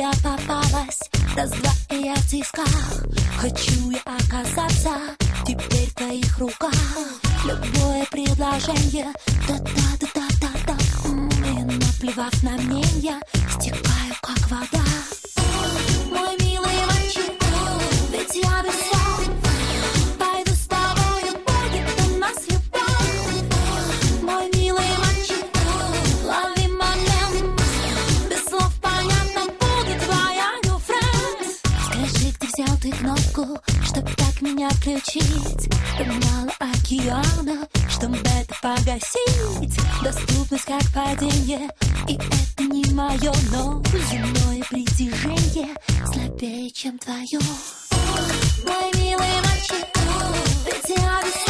я попалась Раз-два и я в тисках Хочу я оказаться Теперь в твоих руках. Любое предложение Да-да-да-да-да-да. И наплевав на мнение Стекаю как вода кнопку Чтоб так меня включить. Чтоб мало океана Чтоб это погасить. Доступность как падение И это не мое, но Земное притяжение Слабее, чем твое Мой милый мальчик Ведь я без слов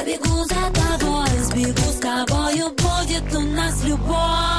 побегу за тобой, сбегу с тобою, будет у нас любовь.